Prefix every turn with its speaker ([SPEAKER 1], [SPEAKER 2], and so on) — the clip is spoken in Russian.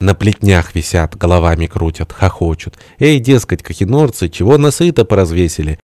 [SPEAKER 1] На плетнях висят, головами крутят, хохочут. Эй, дескать, кахинорцы, чего насыто поразвесили?